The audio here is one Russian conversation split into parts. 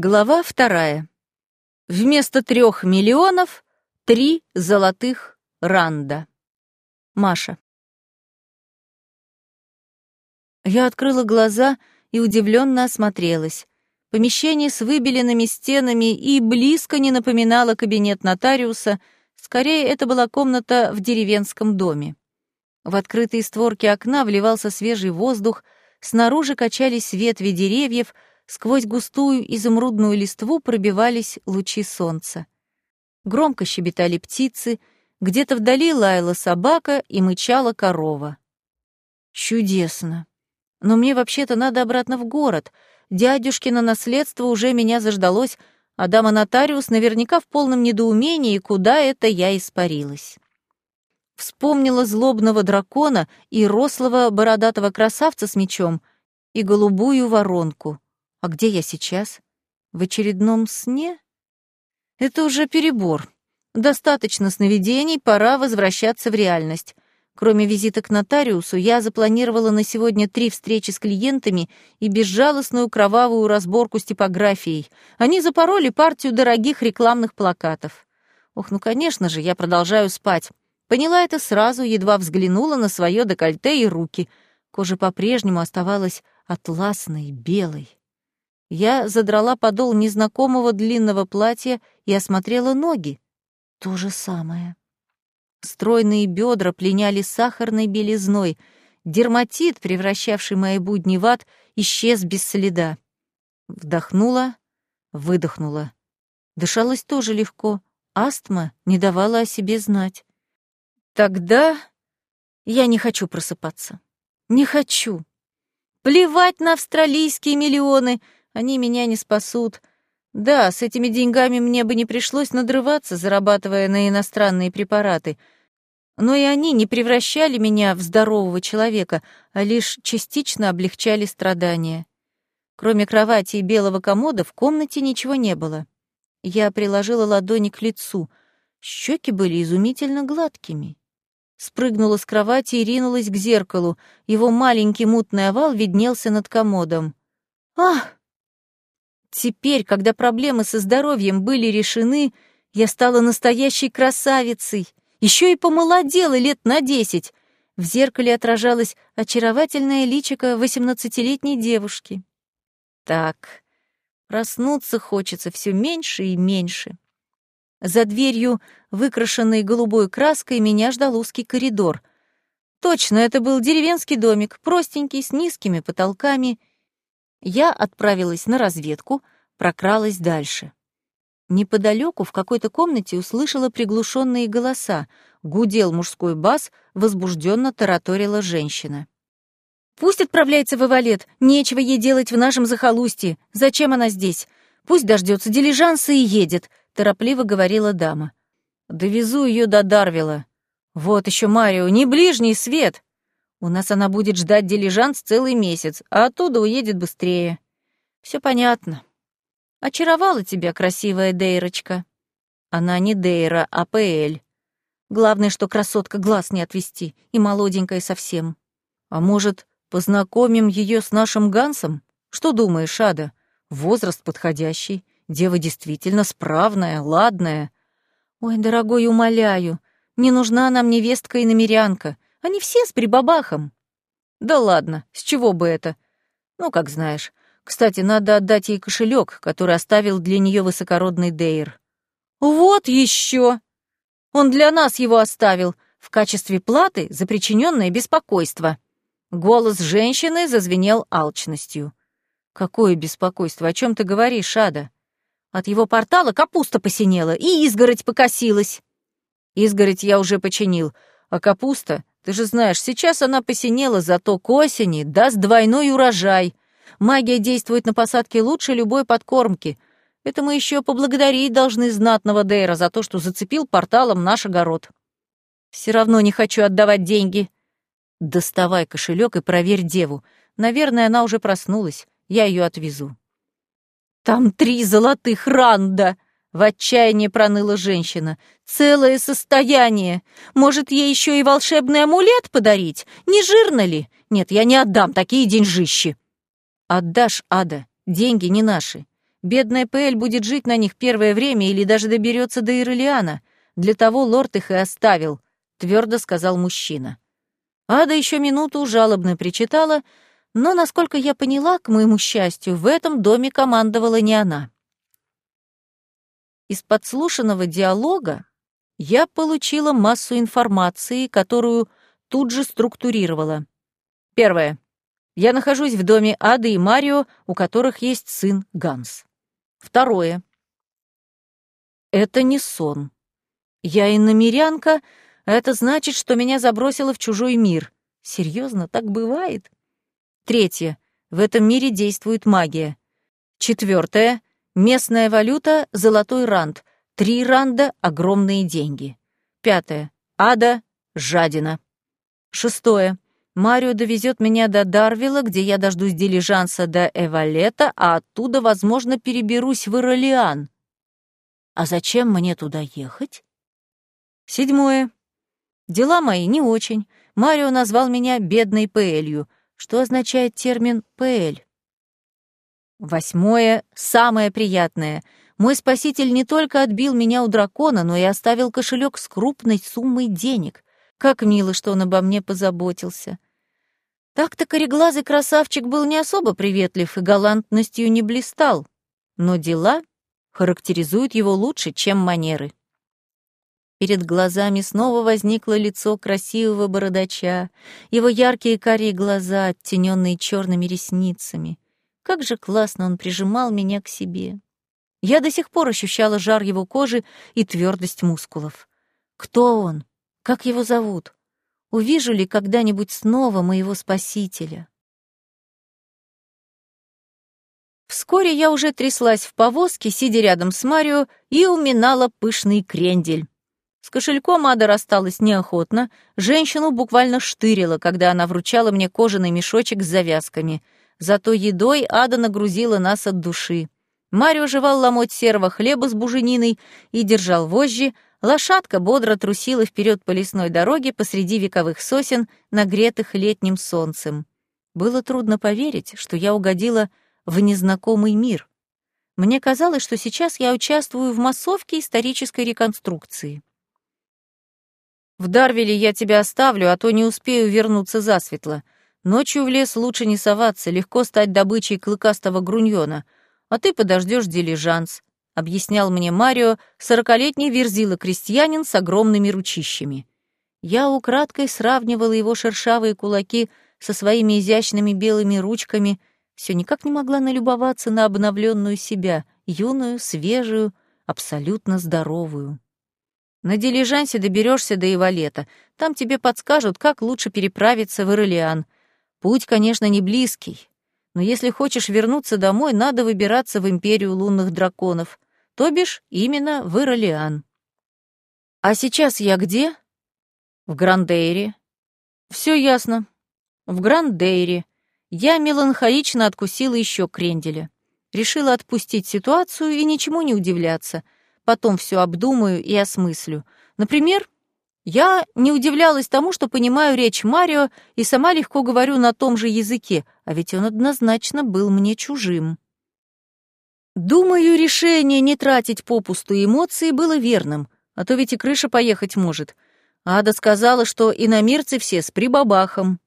Глава вторая. Вместо трех миллионов — три золотых ранда. Маша. Я открыла глаза и удивленно осмотрелась. Помещение с выбеленными стенами и близко не напоминало кабинет нотариуса, скорее это была комната в деревенском доме. В открытые створки окна вливался свежий воздух, снаружи качались ветви деревьев — Сквозь густую изумрудную листву пробивались лучи солнца. Громко щебетали птицы, где-то вдали лаяла собака и мычала корова. Чудесно. Но мне вообще-то надо обратно в город. Дядюшкино наследство уже меня заждалось, а дама-нотариус наверняка в полном недоумении, куда это я испарилась. Вспомнила злобного дракона и рослого бородатого красавца с мечом и голубую воронку. А где я сейчас? В очередном сне? Это уже перебор. Достаточно сновидений, пора возвращаться в реальность. Кроме визита к нотариусу, я запланировала на сегодня три встречи с клиентами и безжалостную кровавую разборку с типографией. Они запороли партию дорогих рекламных плакатов. Ох, ну, конечно же, я продолжаю спать. Поняла это сразу, едва взглянула на свое декольте и руки. Кожа по-прежнему оставалась атласной, белой. Я задрала подол незнакомого длинного платья и осмотрела ноги. То же самое. Стройные бедра пленяли сахарной белизной. Дерматит, превращавший мои будни в ад, исчез без следа. Вдохнула, выдохнула. Дышалось тоже легко. Астма не давала о себе знать. Тогда я не хочу просыпаться. Не хочу. Плевать на австралийские миллионы — они меня не спасут. Да, с этими деньгами мне бы не пришлось надрываться, зарабатывая на иностранные препараты. Но и они не превращали меня в здорового человека, а лишь частично облегчали страдания. Кроме кровати и белого комода в комнате ничего не было. Я приложила ладони к лицу. Щеки были изумительно гладкими. Спрыгнула с кровати и ринулась к зеркалу. Его маленький мутный овал виднелся над комодом. «Ах!» Теперь, когда проблемы со здоровьем были решены, я стала настоящей красавицей. Еще и помолодела лет на десять. В зеркале отражалось очаровательное личико восемнадцатилетней девушки. Так, проснуться хочется все меньше и меньше. За дверью, выкрашенной голубой краской, меня ждал узкий коридор. Точно, это был деревенский домик, простенький, с низкими потолками я отправилась на разведку, прокралась дальше. Неподалеку в какой-то комнате услышала приглушенные голоса. Гудел мужской бас, возбужденно тараторила женщина. «Пусть отправляется в Эвалет, нечего ей делать в нашем захолустье. Зачем она здесь? Пусть дождется дилижанса и едет», — торопливо говорила дама. «Довезу ее до Дарвила. Вот еще Марио, не ближний свет!» У нас она будет ждать дилижанс целый месяц, а оттуда уедет быстрее. Все понятно. Очаровала тебя красивая Дейрочка. Она не Дейра, а ПЛ. Главное, что красотка глаз не отвести, и молоденькая совсем. А может, познакомим ее с нашим Гансом? Что думаешь, Ада? Возраст подходящий, дева действительно справная, ладная. Ой, дорогой, умоляю, не нужна нам невестка и намерянка — они все с прибабахом. Да ладно, с чего бы это? Ну, как знаешь. Кстати, надо отдать ей кошелек, который оставил для нее высокородный Дейр. Вот еще! Он для нас его оставил в качестве платы за причиненное беспокойство. Голос женщины зазвенел алчностью. Какое беспокойство? О чем ты говоришь, Ада? От его портала капуста посинела и изгородь покосилась. Изгородь я уже починил, а капуста ты же знаешь, сейчас она посинела, зато к осени даст двойной урожай. Магия действует на посадке лучше любой подкормки. Это мы еще поблагодарить должны знатного Дейра за то, что зацепил порталом наш огород. Все равно не хочу отдавать деньги. Доставай кошелек и проверь деву. Наверное, она уже проснулась. Я ее отвезу. Там три золотых ранда! В отчаянии проныла женщина. «Целое состояние! Может, ей еще и волшебный амулет подарить? Не жирно ли? Нет, я не отдам такие деньжищи!» «Отдашь, Ада, деньги не наши. Бедная Пэль будет жить на них первое время или даже доберется до Ирелиана. Для того лорд их и оставил, твердо сказал мужчина. Ада еще минуту жалобно причитала, но, насколько я поняла, к моему счастью, в этом доме командовала не она. Из подслушанного диалога я получила массу информации, которую тут же структурировала. Первое. Я нахожусь в доме Ады и Марио, у которых есть сын Ганс. Второе. Это не сон. Я иномерянка, а это значит, что меня забросило в чужой мир. Серьезно, так бывает? Третье. В этом мире действует магия. Четвертое. Местная валюта — золотой рант. Три ранда — огромные деньги. Пятое. Ада — жадина. Шестое. Марио довезет меня до Дарвила, где я дождусь дилижанса до Эвалета, а оттуда, возможно, переберусь в Иролиан. А зачем мне туда ехать? Седьмое. Дела мои не очень. Марио назвал меня бедной Пэлью, что означает термин «пэль». Восьмое, самое приятное. Мой спаситель не только отбил меня у дракона, но и оставил кошелек с крупной суммой денег. Как мило, что он обо мне позаботился. Так-то кореглазый красавчик был не особо приветлив и галантностью не блистал, но дела характеризуют его лучше, чем манеры. Перед глазами снова возникло лицо красивого бородача, его яркие карие глаза, оттененные черными ресницами. Как же классно он прижимал меня к себе. Я до сих пор ощущала жар его кожи и твердость мускулов. Кто он? Как его зовут? увижу ли когда-нибудь снова моего спасителя. Вскоре я уже тряслась в повозке, сидя рядом с Марио, и уминала пышный крендель. С кошельком Ада рассталась неохотно, женщину буквально штырила, когда она вручала мне кожаный мешочек с завязками. Зато едой Ада нагрузила нас от души. Марио жевал ломоть серого хлеба с бужениной и держал вожжи, Лошадка бодро трусила вперед по лесной дороге посреди вековых сосен, нагретых летним солнцем. Было трудно поверить, что я угодила в незнакомый мир. Мне казалось, что сейчас я участвую в массовке исторической реконструкции. «В Дарвиле я тебя оставлю, а то не успею вернуться засветло. Ночью в лес лучше не соваться, легко стать добычей клыкастого груньона, а ты подождешь дилижанс объяснял мне Марио, сорокалетний верзила-крестьянин с огромными ручищами. Я украдкой сравнивала его шершавые кулаки со своими изящными белыми ручками, все никак не могла налюбоваться на обновленную себя, юную, свежую, абсолютно здоровую. На дилижансе доберешься до Ивалета, там тебе подскажут, как лучше переправиться в Ирелиан. Путь, конечно, не близкий, но если хочешь вернуться домой, надо выбираться в Империю лунных драконов то бишь именно в Иролиан. А сейчас я где? В Грандейре. Все ясно. В Грандейре. Я меланхолично откусила еще кренделя. Решила отпустить ситуацию и ничему не удивляться. Потом все обдумаю и осмыслю. Например, я не удивлялась тому, что понимаю речь Марио и сама легко говорю на том же языке, а ведь он однозначно был мне чужим. Думаю, решение не тратить попусту эмоции было верным, а то ведь и крыша поехать может. Ада сказала, что иномирцы все с прибабахом.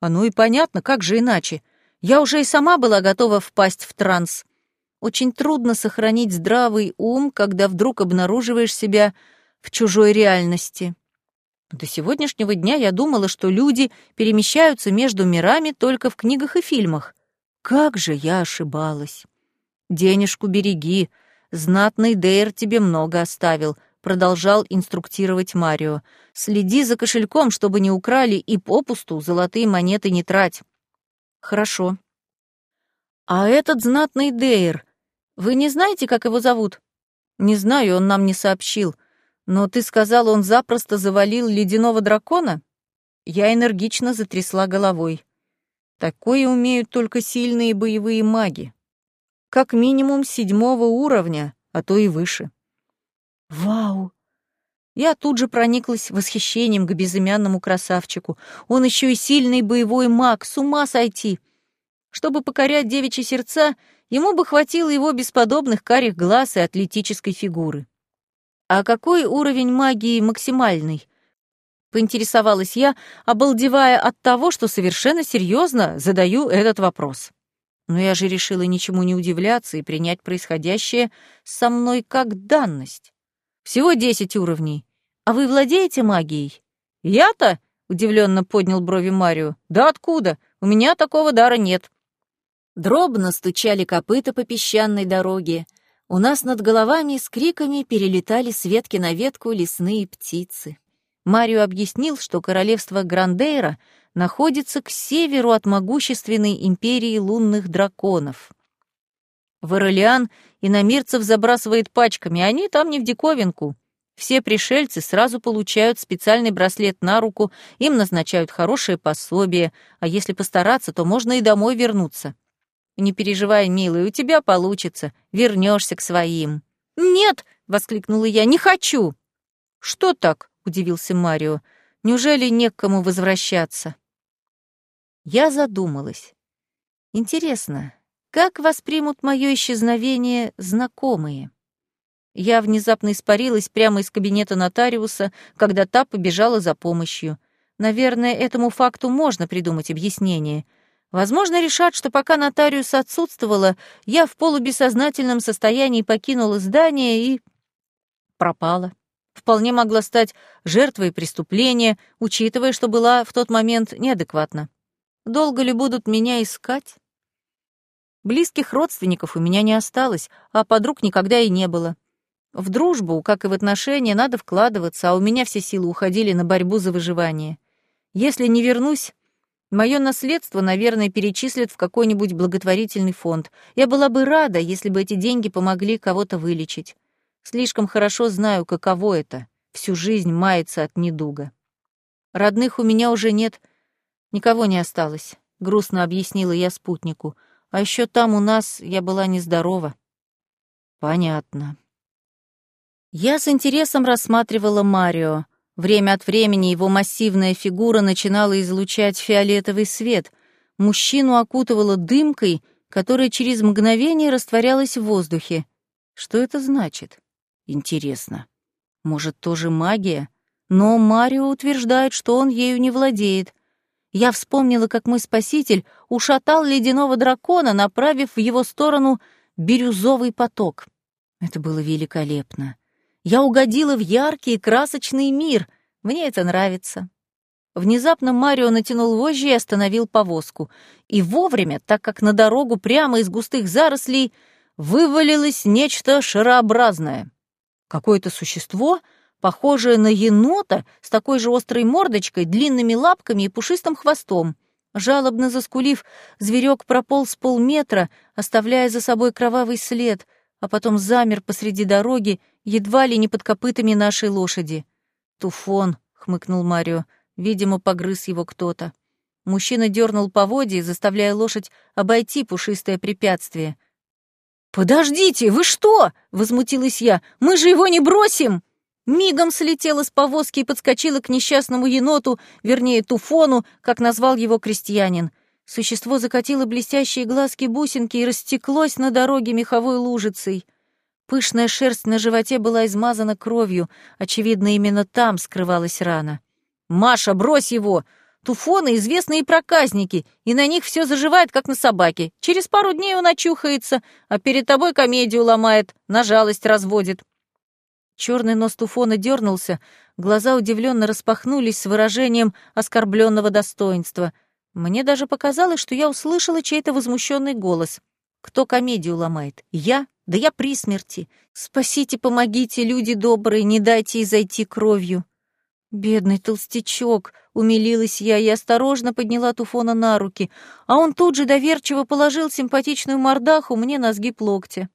Оно и понятно, как же иначе. Я уже и сама была готова впасть в транс. Очень трудно сохранить здравый ум, когда вдруг обнаруживаешь себя в чужой реальности. До сегодняшнего дня я думала, что люди перемещаются между мирами только в книгах и фильмах. Как же я ошибалась. «Денежку береги. Знатный Дейр тебе много оставил», — продолжал инструктировать Марио. «Следи за кошельком, чтобы не украли, и попусту золотые монеты не трать». «Хорошо». «А этот знатный Дейр, вы не знаете, как его зовут?» «Не знаю, он нам не сообщил. Но ты сказал, он запросто завалил ледяного дракона?» Я энергично затрясла головой. Такое умеют только сильные боевые маги как минимум седьмого уровня, а то и выше. Вау! Я тут же прониклась восхищением к безымянному красавчику. Он еще и сильный боевой маг, с ума сойти. Чтобы покорять девичьи сердца, ему бы хватило его бесподобных карих глаз и атлетической фигуры. А какой уровень магии максимальный? Поинтересовалась я, обалдевая от того, что совершенно серьезно задаю этот вопрос. Но я же решила ничему не удивляться и принять происходящее со мной как данность. Всего десять уровней. А вы владеете магией? Я-то? Удивленно поднял брови Марио. Да откуда? У меня такого дара нет. Дробно стучали копыта по песчаной дороге. У нас над головами с криками перелетали с ветки на ветку лесные птицы. Марио объяснил, что королевство Грандейра находится к северу от могущественной империи лунных драконов. В Иролиан иномирцев забрасывает пачками, они там не в диковинку. Все пришельцы сразу получают специальный браслет на руку, им назначают хорошее пособие, а если постараться, то можно и домой вернуться. Не переживай, милый, у тебя получится, вернешься к своим. Нет, воскликнула я, не хочу. Что так? удивился Марио. Неужели не к кому возвращаться? Я задумалась. Интересно, как воспримут мое исчезновение знакомые? Я внезапно испарилась прямо из кабинета нотариуса, когда та побежала за помощью. Наверное, этому факту можно придумать объяснение. Возможно, решат, что пока нотариус отсутствовала, я в полубессознательном состоянии покинула здание и пропала вполне могла стать жертвой преступления, учитывая, что была в тот момент неадекватна. Долго ли будут меня искать? Близких родственников у меня не осталось, а подруг никогда и не было. В дружбу, как и в отношения, надо вкладываться, а у меня все силы уходили на борьбу за выживание. Если не вернусь, мое наследство, наверное, перечислят в какой-нибудь благотворительный фонд. Я была бы рада, если бы эти деньги помогли кого-то вылечить. Слишком хорошо знаю, каково это — всю жизнь маяться от недуга. Родных у меня уже нет, никого не осталось, — грустно объяснила я спутнику. А еще там у нас я была нездорова. Понятно. Я с интересом рассматривала Марио. Время от времени его массивная фигура начинала излучать фиолетовый свет. Мужчину окутывала дымкой, которая через мгновение растворялась в воздухе. Что это значит? Интересно, может, тоже магия? Но Марио утверждает, что он ею не владеет. Я вспомнила, как мой спаситель ушатал ледяного дракона, направив в его сторону бирюзовый поток. Это было великолепно. Я угодила в яркий и красочный мир. Мне это нравится. Внезапно Марио натянул вожжи и остановил повозку. И вовремя, так как на дорогу прямо из густых зарослей вывалилось нечто шарообразное. Какое-то существо, похожее на енота, с такой же острой мордочкой, длинными лапками и пушистым хвостом. Жалобно заскулив, зверек прополз полметра, оставляя за собой кровавый след, а потом замер посреди дороги, едва ли не под копытами нашей лошади. «Туфон», — хмыкнул Марио, — видимо, погрыз его кто-то. Мужчина дернул поводья, заставляя лошадь обойти пушистое препятствие. «Подождите, вы что?» — возмутилась я. «Мы же его не бросим!» Мигом слетела с повозки и подскочила к несчастному еноту, вернее, туфону, как назвал его крестьянин. Существо закатило блестящие глазки-бусинки и растеклось на дороге меховой лужицей. Пышная шерсть на животе была измазана кровью, очевидно, именно там скрывалась рана. «Маша, брось его!» Туфоны — известные проказники, и на них все заживает, как на собаке. Через пару дней он очухается, а перед тобой комедию ломает, на жалость разводит. Черный нос Туфона дернулся, глаза удивленно распахнулись с выражением оскорбленного достоинства. Мне даже показалось, что я услышала чей-то возмущенный голос. Кто комедию ломает? Я? Да я при смерти. Спасите, помогите, люди добрые, не дайте ей зайти кровью. Бедный толстячок, умилилась я и осторожно подняла Туфона на руки, а он тут же доверчиво положил симпатичную мордаху мне на сгиб локтя.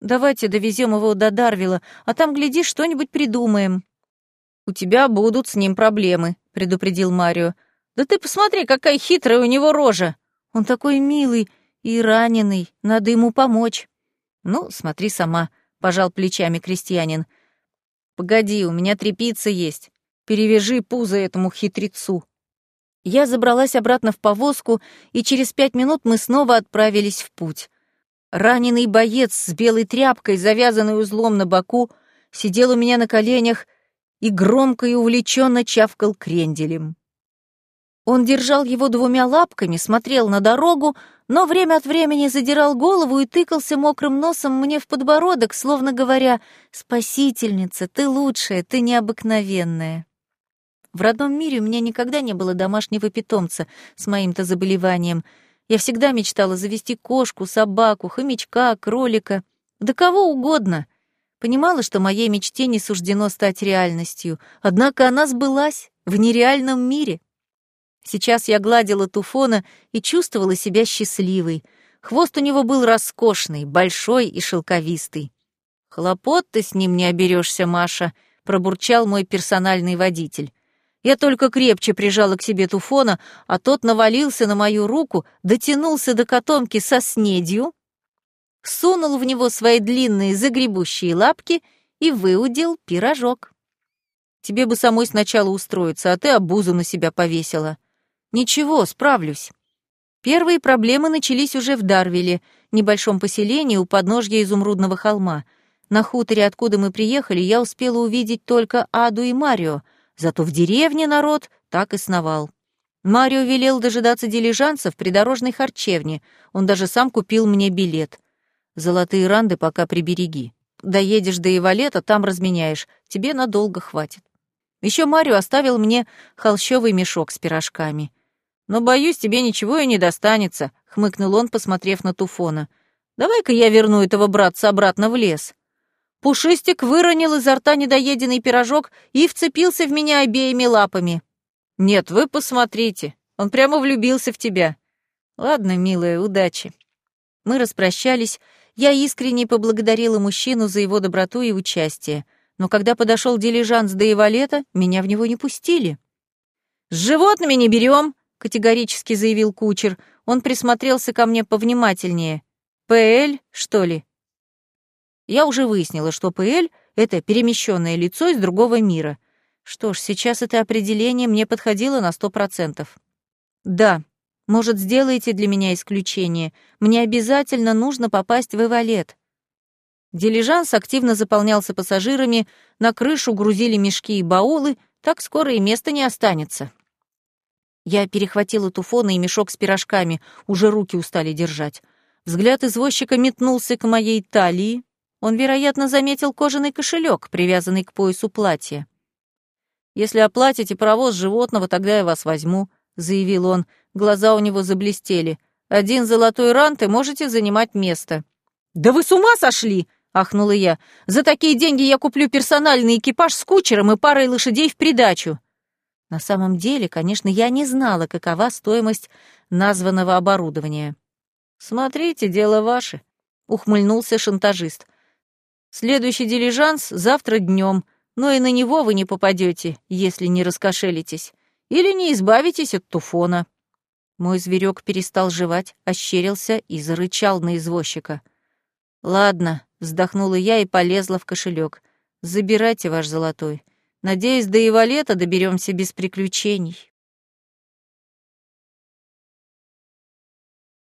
Давайте довезем его до Дарвила, а там, гляди, что-нибудь придумаем. У тебя будут с ним проблемы, предупредил Марио. Да ты посмотри, какая хитрая у него рожа. Он такой милый и раненый, надо ему помочь. Ну, смотри сама, пожал плечами крестьянин. Погоди, у меня трепица есть. Перевяжи пузо этому хитрецу». Я забралась обратно в повозку, и через пять минут мы снова отправились в путь. Раненый боец с белой тряпкой, завязанной узлом на боку, сидел у меня на коленях и громко и увлеченно чавкал кренделем. Он держал его двумя лапками, смотрел на дорогу, но время от времени задирал голову и тыкался мокрым носом мне в подбородок, словно говоря «Спасительница, ты лучшая, ты необыкновенная». В родном мире у меня никогда не было домашнего питомца с моим-то заболеванием. Я всегда мечтала завести кошку, собаку, хомячка, кролика, да кого угодно. Понимала, что моей мечте не суждено стать реальностью, однако она сбылась в нереальном мире. Сейчас я гладила Туфона и чувствовала себя счастливой. Хвост у него был роскошный, большой и шелковистый. «Хлопот ты с ним не оберешься, Маша», — пробурчал мой персональный водитель. Я только крепче прижала к себе Туфона, а тот навалился на мою руку, дотянулся до котомки со снедью, сунул в него свои длинные загребущие лапки и выудил пирожок. Тебе бы самой сначала устроиться, а ты обузу на себя повесила. Ничего, справлюсь. Первые проблемы начались уже в Дарвиле, небольшом поселении у подножья Изумрудного холма. На хуторе, откуда мы приехали, я успела увидеть только Аду и Марио, зато в деревне народ так и сновал. Марио велел дожидаться дилижанса в придорожной харчевне, он даже сам купил мне билет. Золотые ранды пока прибереги. Доедешь до Ивалета, там разменяешь, тебе надолго хватит. Еще Марио оставил мне холщовый мешок с пирожками. «Но, боюсь, тебе ничего и не достанется», — хмыкнул он, посмотрев на Туфона. «Давай-ка я верну этого братца обратно в лес». Пушистик выронил изо рта недоеденный пирожок и вцепился в меня обеими лапами. «Нет, вы посмотрите, он прямо влюбился в тебя». «Ладно, милая, удачи». Мы распрощались, я искренне поблагодарила мужчину за его доброту и участие, но когда подошел дилижанс до Ивалета, меня в него не пустили. «С животными не берем, — категорически заявил кучер. Он присмотрелся ко мне повнимательнее. «ПЛ, что ли?» Я уже выяснила, что ПЛ — это перемещенное лицо из другого мира. Что ж, сейчас это определение мне подходило на сто процентов. «Да, может, сделаете для меня исключение? Мне обязательно нужно попасть в Эвалет». Дилижанс активно заполнялся пассажирами, на крышу грузили мешки и баулы, так скоро и места не останется. Я перехватила туфона и мешок с пирожками, уже руки устали держать. Взгляд извозчика метнулся к моей талии. Он, вероятно, заметил кожаный кошелек, привязанный к поясу платья. «Если оплатите провоз животного, тогда я вас возьму», — заявил он. Глаза у него заблестели. «Один золотой рант, и можете занимать место». «Да вы с ума сошли!» — ахнула я. «За такие деньги я куплю персональный экипаж с кучером и парой лошадей в придачу». На самом деле, конечно, я не знала, какова стоимость названного оборудования. «Смотрите, дело ваше», — ухмыльнулся шантажист. «Следующий дилижанс завтра днем, но и на него вы не попадете, если не раскошелитесь, или не избавитесь от туфона». Мой зверек перестал жевать, ощерился и зарычал на извозчика. «Ладно», — вздохнула я и полезла в кошелек. «Забирайте ваш золотой. Надеюсь, до Ивалета доберемся без приключений.